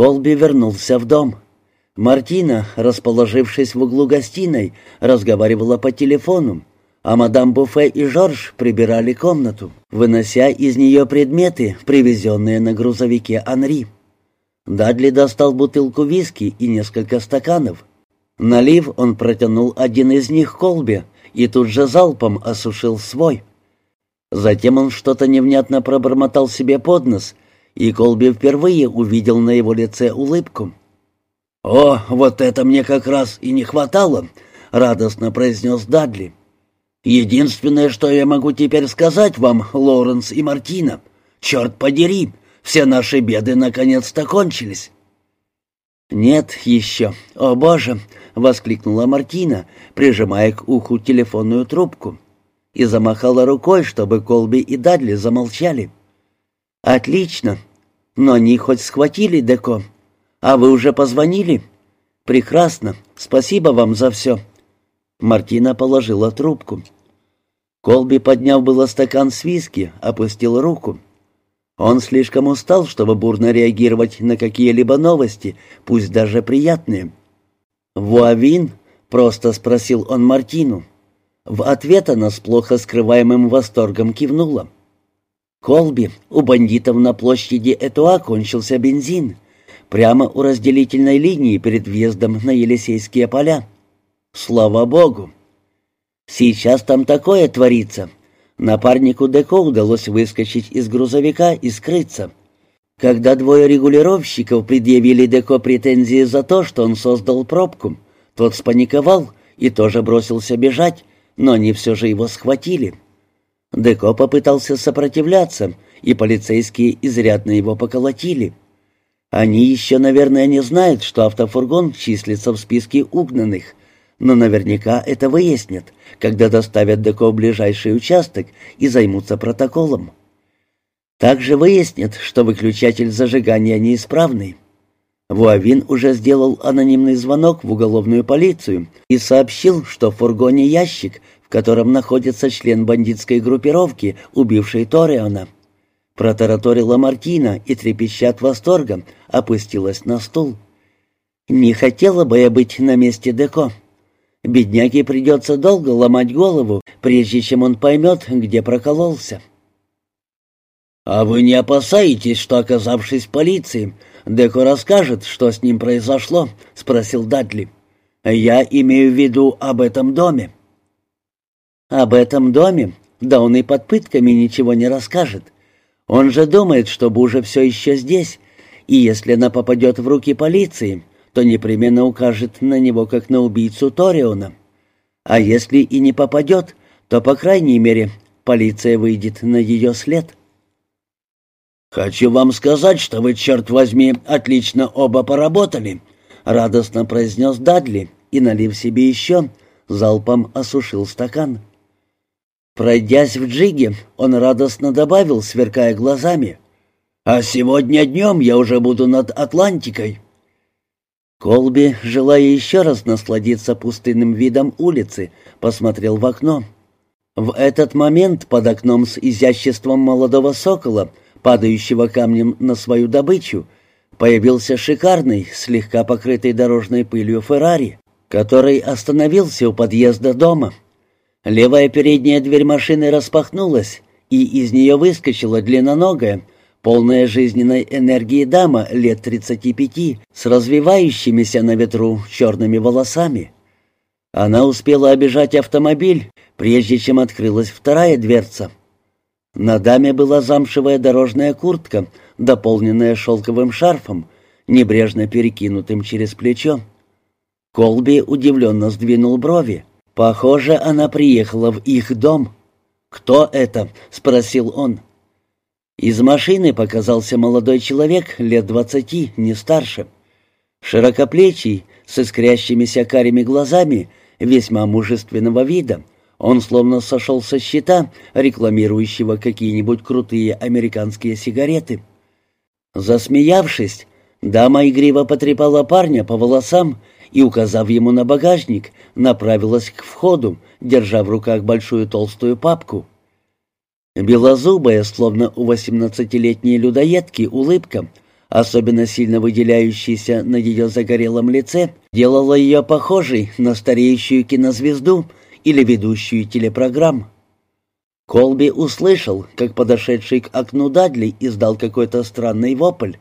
Колби вернулся в дом. Мартина, расположившись в углу гостиной, разговаривала по телефону, а мадам Буфе и Жорж прибирали комнату, вынося из нее предметы, привезенные на грузовике Анри. Дадли достал бутылку виски и несколько стаканов. Налив, он протянул один из них Колбе и тут же залпом осушил свой. Затем он что-то невнятно пробормотал себе под нос, и Колби впервые увидел на его лице улыбку. «О, вот это мне как раз и не хватало», — радостно произнес Дадли. «Единственное, что я могу теперь сказать вам, Лоуренс и Мартина, черт подери, все наши беды наконец-то кончились». «Нет еще. О, Боже!» — воскликнула Мартина, прижимая к уху телефонную трубку, и замахала рукой, чтобы Колби и Дадли замолчали. «Отлично. Но они хоть схватили Деко. А вы уже позвонили?» «Прекрасно. Спасибо вам за все». Мартина положила трубку. Колби, подняв было стакан с виски, опустил руку. Он слишком устал, чтобы бурно реагировать на какие-либо новости, пусть даже приятные. «Вуавин?» — просто спросил он Мартину. В ответ она с плохо скрываемым восторгом кивнула. «Колби, у бандитов на площади Этуа кончился бензин. Прямо у разделительной линии перед въездом на Елисейские поля. Слава Богу! Сейчас там такое творится. Напарнику Деко удалось выскочить из грузовика и скрыться. Когда двое регулировщиков предъявили Деко претензии за то, что он создал пробку, тот спаниковал и тоже бросился бежать, но они все же его схватили. Деко попытался сопротивляться, и полицейские изрядно его поколотили. Они еще, наверное, не знают, что автофургон числится в списке угнанных, но наверняка это выяснят, когда доставят Деко в ближайший участок и займутся протоколом. Также выяснят, что выключатель зажигания неисправный. Вуавин уже сделал анонимный звонок в уголовную полицию и сообщил, что в фургоне ящик, котором находится член бандитской группировки, убивший Ториона. Протараторила Мартина и, трепеща от восторга, опустилась на стул. «Не хотела бы я быть на месте Деко. Бедняге придется долго ломать голову, прежде чем он поймет, где прокололся». «А вы не опасаетесь, что, оказавшись в полиции, Деко расскажет, что с ним произошло?» — спросил Дадли. «Я имею в виду об этом доме». «Об этом доме? Да он и под пытками ничего не расскажет. Он же думает, что Бужа все еще здесь, и если она попадет в руки полиции, то непременно укажет на него как на убийцу Ториона. А если и не попадет, то, по крайней мере, полиция выйдет на ее след». «Хочу вам сказать, что вы, черт возьми, отлично оба поработали», — радостно произнес Дадли и, налив себе еще, залпом осушил стакан. Пройдясь в джиге, он радостно добавил, сверкая глазами, «А сегодня днем я уже буду над Атлантикой». Колби, желая еще раз насладиться пустынным видом улицы, посмотрел в окно. В этот момент под окном с изяществом молодого сокола падающего камнем на свою добычу, появился шикарный, слегка покрытый дорожной пылью Феррари, который остановился у подъезда дома. Левая передняя дверь машины распахнулась, и из нее выскочила длинноногая, полная жизненной энергии дама лет 35 с развивающимися на ветру черными волосами. Она успела обижать автомобиль, прежде чем открылась вторая дверца — на даме была замшевая дорожная куртка, дополненная шелковым шарфом, небрежно перекинутым через плечо. Колби удивленно сдвинул брови. Похоже, она приехала в их дом. «Кто это?» — спросил он. Из машины показался молодой человек лет двадцати, не старше. Широкоплечий, с искрящимися карими глазами, весьма мужественного вида — он словно сошел со счета, рекламирующего какие-нибудь крутые американские сигареты. Засмеявшись, дама игриво потрепала парня по волосам и, указав ему на багажник, направилась к входу, держа в руках большую толстую папку. Белозубая, словно у восемнадцатилетней людоедки, улыбка особенно сильно выделяющийся на ее загорелом лице, делало ее похожей на стареющую кинозвезду или ведущую телепрограмм. Колби услышал, как подошедший к окну Дадли издал какой-то странный вопль.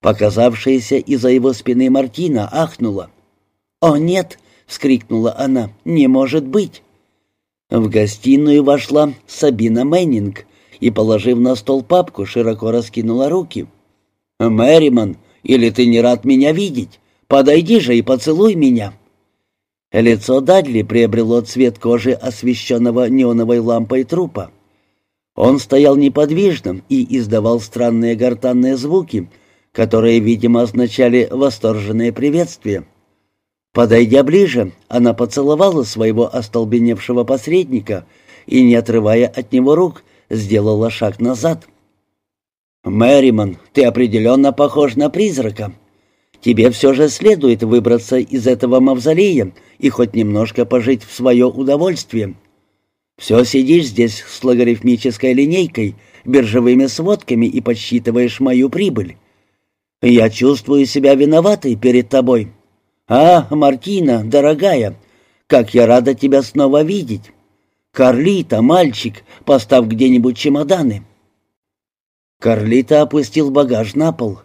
Показавшаяся из-за его спины Мартина ахнула. «О, нет!» — вскрикнула она. «Не может быть!» В гостиную вошла Сабина Мэннинг и, положив на стол папку, широко раскинула руки. «Мэриман, или ты не рад меня видеть? Подойди же и поцелуй меня!» Лицо Дадли приобрело цвет кожи, освещенного неоновой лампой трупа. Он стоял неподвижным и издавал странные гортанные звуки, которые, видимо, означали восторженное приветствие. Подойдя ближе, она поцеловала своего остолбеневшего посредника и, не отрывая от него рук, сделала шаг назад. «Мэриман, ты определенно похож на призрака. Тебе все же следует выбраться из этого мавзолея и хоть немножко пожить в свое удовольствие. Все сидишь здесь с логарифмической линейкой, биржевыми сводками и подсчитываешь мою прибыль. Я чувствую себя виноватой перед тобой». «А, Мартина, дорогая, как я рада тебя снова видеть! Карлита, мальчик, поставь где-нибудь чемоданы!» Карлита опустил багаж на пол.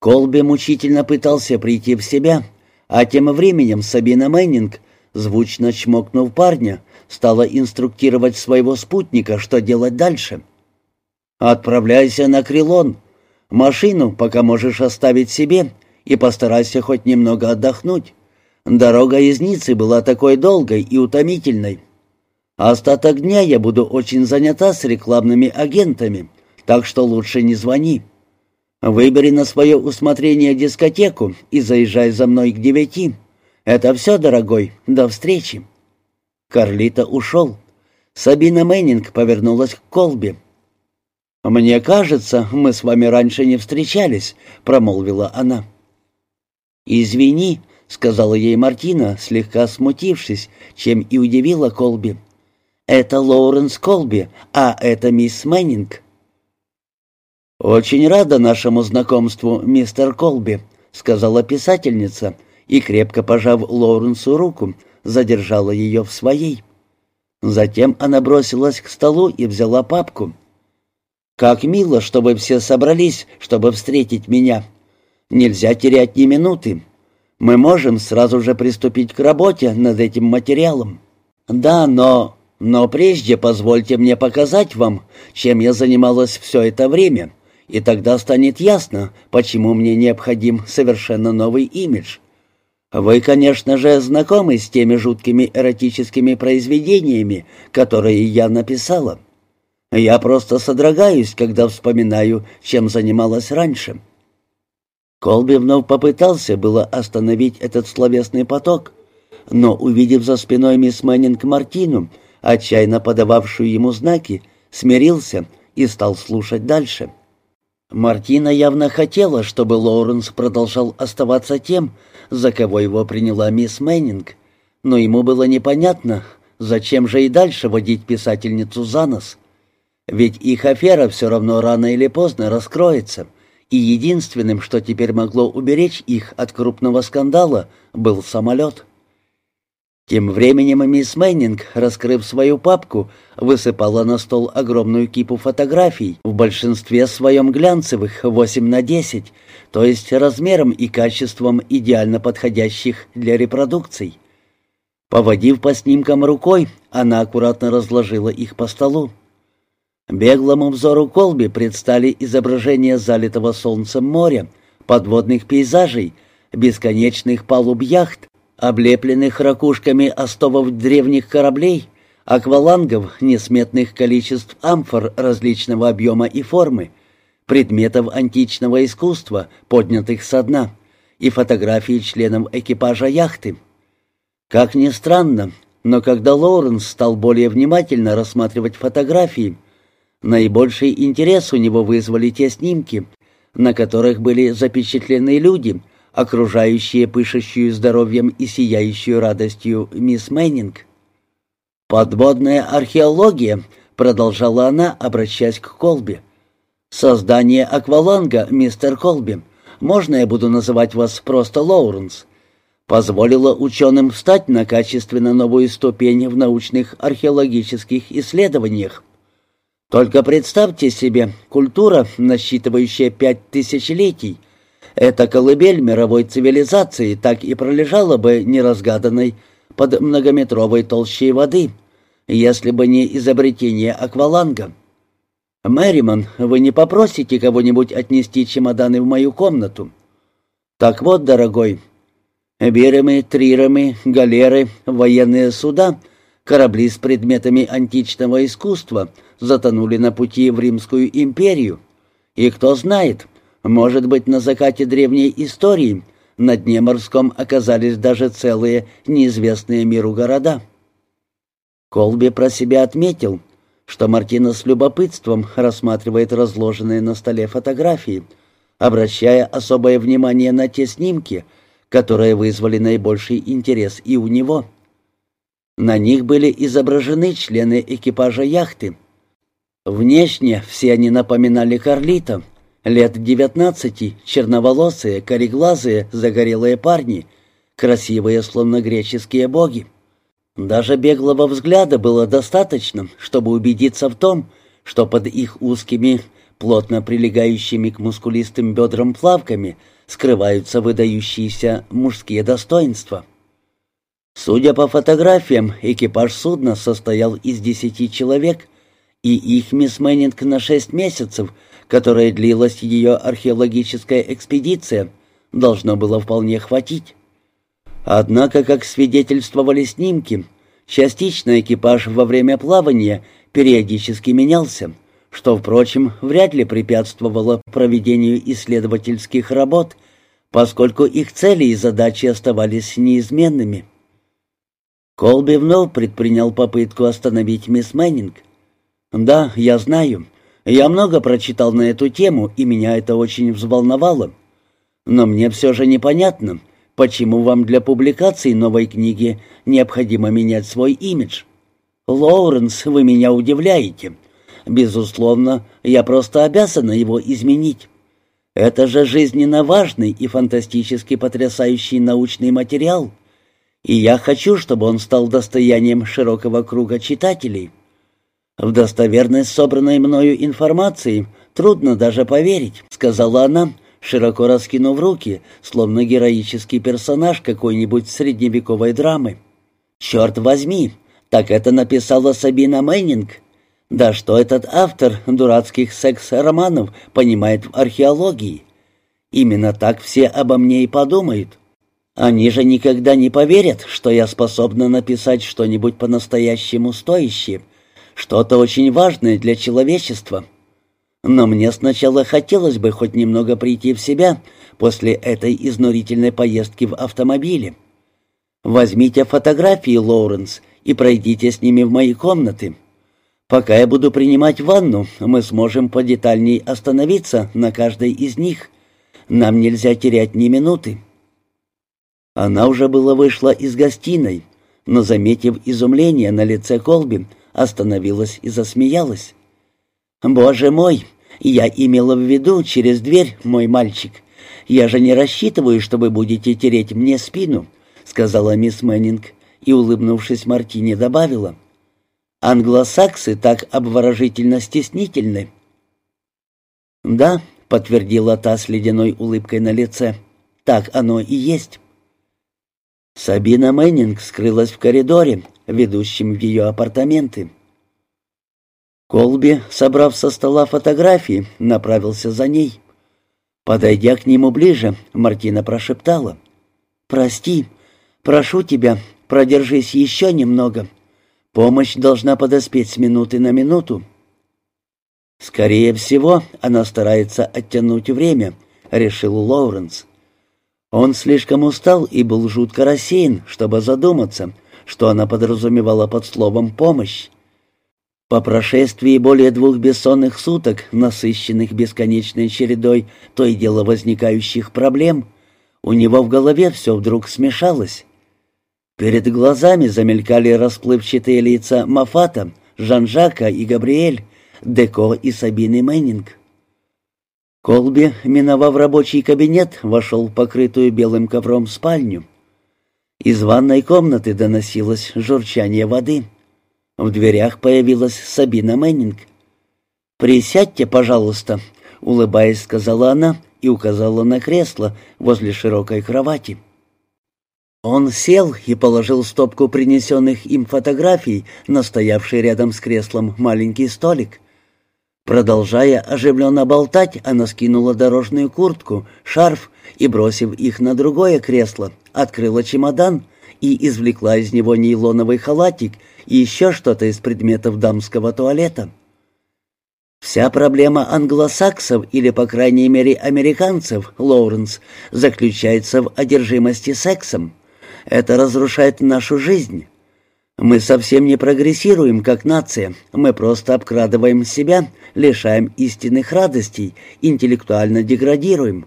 Колби мучительно пытался прийти в себя, а тем временем Сабина Мэннинг, звучно чмокнув парня, стала инструктировать своего спутника, что делать дальше. «Отправляйся на Крилон. Машину пока можешь оставить себе и постарайся хоть немного отдохнуть. Дорога из Ниццы была такой долгой и утомительной. Остаток дня я буду очень занята с рекламными агентами, так что лучше не звони. Выбери на свое усмотрение дискотеку и заезжай за мной к девяти. Это все, дорогой, до встречи». Карлита ушел. Сабина Мэннинг повернулась к Колби. «Мне кажется, мы с вами раньше не встречались», — промолвила она. «Извини», — сказала ей Мартина, слегка смутившись, чем и удивила Колби. «Это Лоуренс Колби, а это мисс Мэннинг». «Очень рада нашему знакомству, мистер Колби», — сказала писательница, и, крепко пожав Лоуренсу руку, задержала ее в своей. Затем она бросилась к столу и взяла папку. «Как мило, что вы все собрались, чтобы встретить меня», Нельзя терять ни минуты. Мы можем сразу же приступить к работе над этим материалом. Да, но... Но прежде позвольте мне показать вам, чем я занималась все это время, и тогда станет ясно, почему мне необходим совершенно новый имидж. Вы, конечно же, знакомы с теми жуткими эротическими произведениями, которые я написала. Я просто содрогаюсь, когда вспоминаю, чем занималась раньше. Колби вновь попытался было остановить этот словесный поток, но, увидев за спиной мисс Мэннинг Мартину, отчаянно подававшую ему знаки, смирился и стал слушать дальше. Мартина явно хотела, чтобы Лоуренс продолжал оставаться тем, за кого его приняла мисс Мэннинг, но ему было непонятно, зачем же и дальше водить писательницу за нос. Ведь их афера все равно рано или поздно раскроется — и единственным, что теперь могло уберечь их от крупного скандала, был самолет. Тем временем мисс Мэннинг, раскрыв свою папку, высыпала на стол огромную кипу фотографий, в большинстве своем глянцевых 8 на 10, то есть размером и качеством идеально подходящих для репродукций. Поводив по снимкам рукой, она аккуратно разложила их по столу. Беглому взору Колби предстали изображения залитого солнцем моря, подводных пейзажей, бесконечных палуб яхт, облепленных ракушками остовов древних кораблей, аквалангов несметных количеств амфор различного объема и формы, предметов античного искусства, поднятых со дна, и фотографии членов экипажа яхты. Как ни странно, но когда Лоуренс стал более внимательно рассматривать фотографии, Наибольший интерес у него вызвали те снимки, на которых были запечатлены люди, окружающие пышущую здоровьем и сияющую радостью мисс Мэннинг. «Подводная археология», — продолжала она, обращаясь к Колби. «Создание акваланга, мистер Колби, можно я буду называть вас просто Лоуренс?» позволило ученым встать на качественно новую ступень в научных археологических исследованиях. Только представьте себе, культура, насчитывающая пять тысячелетий, эта колыбель мировой цивилизации так и пролежала бы неразгаданной под многометровой толщей воды, если бы не изобретение акваланга. «Мэриман, вы не попросите кого-нибудь отнести чемоданы в мою комнату?» «Так вот, дорогой, Бирами, трирами, галеры, военные суда, корабли с предметами античного искусства затонули на пути в Римскую империю. И кто знает, может быть, на закате древней истории на дне морском оказались даже целые неизвестные миру города. Колби про себя отметил, что Мартина с любопытством рассматривает разложенные на столе фотографии, обращая особое внимание на те снимки, которые вызвали наибольший интерес и у него. На них были изображены члены экипажа яхты. Внешне все они напоминали Карлита, лет девятнадцати, черноволосые, кореглазые, загорелые парни, красивые, словно греческие боги. Даже беглого взгляда было достаточно, чтобы убедиться в том, что под их узкими, плотно прилегающими к мускулистым бедрам плавками – скрываются выдающиеся мужские достоинства. Судя по фотографиям, экипаж судна состоял из десяти человек, и их мисс Мэннинг на шесть месяцев, которая длилась ее археологическая экспедиция, должно было вполне хватить. Однако, как свидетельствовали снимки, частично экипаж во время плавания периодически менялся – что, впрочем, вряд ли препятствовало проведению исследовательских работ, поскольку их цели и задачи оставались неизменными. Колби вновь предпринял попытку остановить мисс Мэннинг. «Да, я знаю. Я много прочитал на эту тему, и меня это очень взволновало. Но мне все же непонятно, почему вам для публикации новой книги необходимо менять свой имидж. Лоуренс, вы меня удивляете. Безусловно, я просто обязана его изменить. Это же жизненно важный и фантастически потрясающий научный материал. И я хочу, чтобы он стал достоянием широкого круга читателей. В достоверность собранной мною информации трудно даже поверить, сказала она, широко раскинув руки, словно героический персонаж какой-нибудь средневековой драмы. «Черт возьми, так это написала Сабина Мэннинг, да что этот автор дурацких секс-романов понимает в археологии? Именно так все обо мне и подумают. Они же никогда не поверят, что я способна написать что-нибудь по-настоящему стоящее, что-то очень важное для человечества. Но мне сначала хотелось бы хоть немного прийти в себя после этой изнурительной поездки в автомобиле. Возьмите фотографии, Лоуренс, и пройдите с ними в мои комнаты. Пока я буду принимать ванну, мы сможем подетальней остановиться на каждой из них. Нам нельзя терять ни минуты». Она уже было вышла из гостиной, но, заметив изумление на лице Колби, остановилась и засмеялась. «Боже мой, я имела в виду через дверь, мой мальчик. Я же не рассчитываю, что вы будете тереть мне спину», — сказала мисс Мэннинг и, улыбнувшись Мартине, добавила. Англосаксы так обворожительно стеснительны. «Да», — подтвердила та с ледяной улыбкой на лице, — «так оно и есть». Сабина Мэннинг скрылась в коридоре, ведущем в ее апартаменты. Колби, собрав со стола фотографии, направился за ней. Подойдя к нему ближе, Мартина прошептала. «Прости, прошу тебя, продержись еще немного. Помощь должна подоспеть с минуты на минуту. Скорее всего, она старается оттянуть время, решил Лоуренс. Он слишком устал и был жутко рассеян, чтобы задуматься, что она подразумевала под словом «помощь». По прошествии более двух бессонных суток, насыщенных бесконечной чередой то и дело возникающих проблем, у него в голове все вдруг смешалось. Перед глазами замелькали расплывчатые лица Мафата, Жан-Жака и Габриэль, Деко и Сабины Мэннинг. Колби, миновав рабочий кабинет, вошел в покрытую белым ковром спальню. Из ванной комнаты доносилось журчание воды. В дверях появилась Сабина Мэннинг. «Присядьте, пожалуйста», — улыбаясь, сказала она и указала на кресло возле широкой кровати. Он сел и положил стопку принесенных им фотографий на стоявший рядом с креслом маленький столик. Продолжая оживленно болтать, она скинула дорожную куртку, шарф и, бросив их на другое кресло, открыла чемодан и извлекла из него нейлоновый халатик и еще что-то из предметов дамского туалета. Вся проблема англосаксов, или, по крайней мере, американцев, Лоуренс, заключается в одержимости сексом. Это разрушает нашу жизнь. Мы совсем не прогрессируем как нация, мы просто обкрадываем себя, лишаем истинных радостей, интеллектуально деградируем.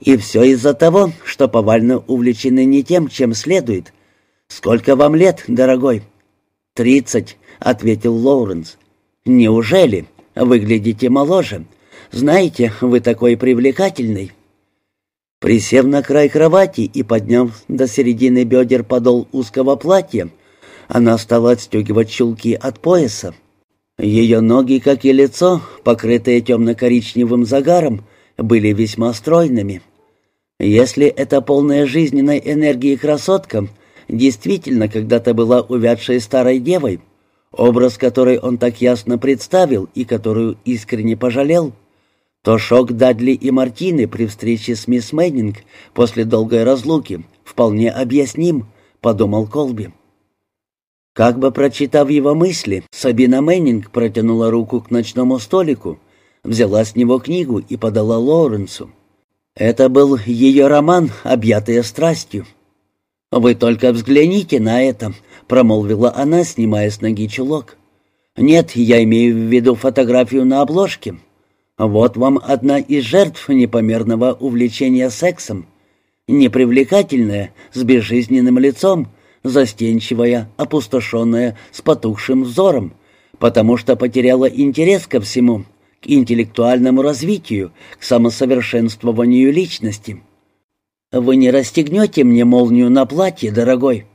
И все из-за того, что повально увлечены не тем, чем следует. «Сколько вам лет, дорогой?» «Тридцать», — ответил Лоуренс. «Неужели? Выглядите моложе. Знаете, вы такой привлекательный». Присев на край кровати и подняв до середины бедер подол узкого платья, она стала отстегивать чулки от пояса. Ее ноги, как и лицо, покрытые темно-коричневым загаром, были весьма стройными. Если эта полная жизненной энергии красотка действительно когда-то была увядшей старой девой, образ которой он так ясно представил и которую искренне пожалел, то шок Дадли и Мартины при встрече с мисс Мэннинг после долгой разлуки вполне объясним, подумал Колби. Как бы прочитав его мысли, Сабина Мэннинг протянула руку к ночному столику, взяла с него книгу и подала Лоуренсу. Это был ее роман, объятый страстью. «Вы только взгляните на это», — промолвила она, снимая с ноги чулок. «Нет, я имею в виду фотографию на обложке. Вот вам одна из жертв непомерного увлечения сексом. Непривлекательная, с безжизненным лицом, застенчивая, опустошенная, с потухшим взором, потому что потеряла интерес ко всему, интеллектуальному развитию, к самосовершенствованию личности. «Вы не расстегнете мне молнию на платье, дорогой?»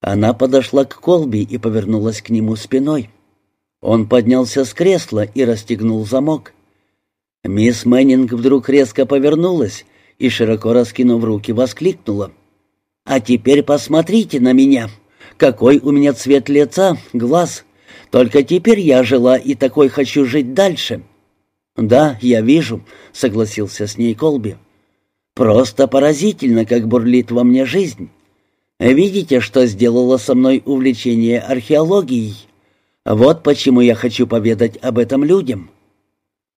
Она подошла к Колби и повернулась к нему спиной. Он поднялся с кресла и расстегнул замок. Мисс Мэннинг вдруг резко повернулась и, широко раскинув руки, воскликнула — а теперь посмотрите на меня. Какой у меня цвет лица, глаз. Только теперь я жила и такой хочу жить дальше». «Да, я вижу», — согласился с ней Колби. «Просто поразительно, как бурлит во мне жизнь. Видите, что сделало со мной увлечение археологией? Вот почему я хочу поведать об этом людям».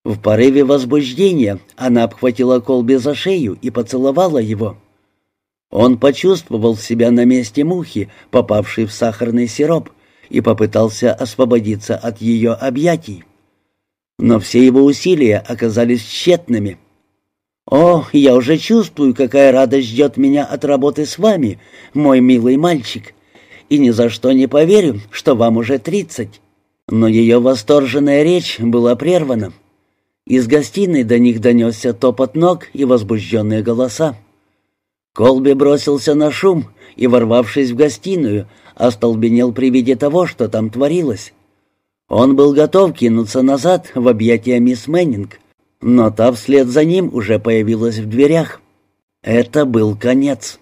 В порыве возбуждения она обхватила Колби за шею и поцеловала его. Он почувствовал себя на месте мухи, попавшей в сахарный сироп, и попытался освободиться от ее объятий. Но все его усилия оказались тщетными. «О, я уже чувствую, какая радость ждет меня от работы с вами, мой милый мальчик, и ни за что не поверю, что вам уже тридцать». Но ее восторженная речь была прервана. Из гостиной до них донесся топот ног и возбужденные голоса. Колби бросился на шум и, ворвавшись в гостиную, остолбенел при виде того, что там творилось. Он был готов кинуться назад в объятия мисс Мэннинг, но та вслед за ним уже появилась в дверях. Это был конец.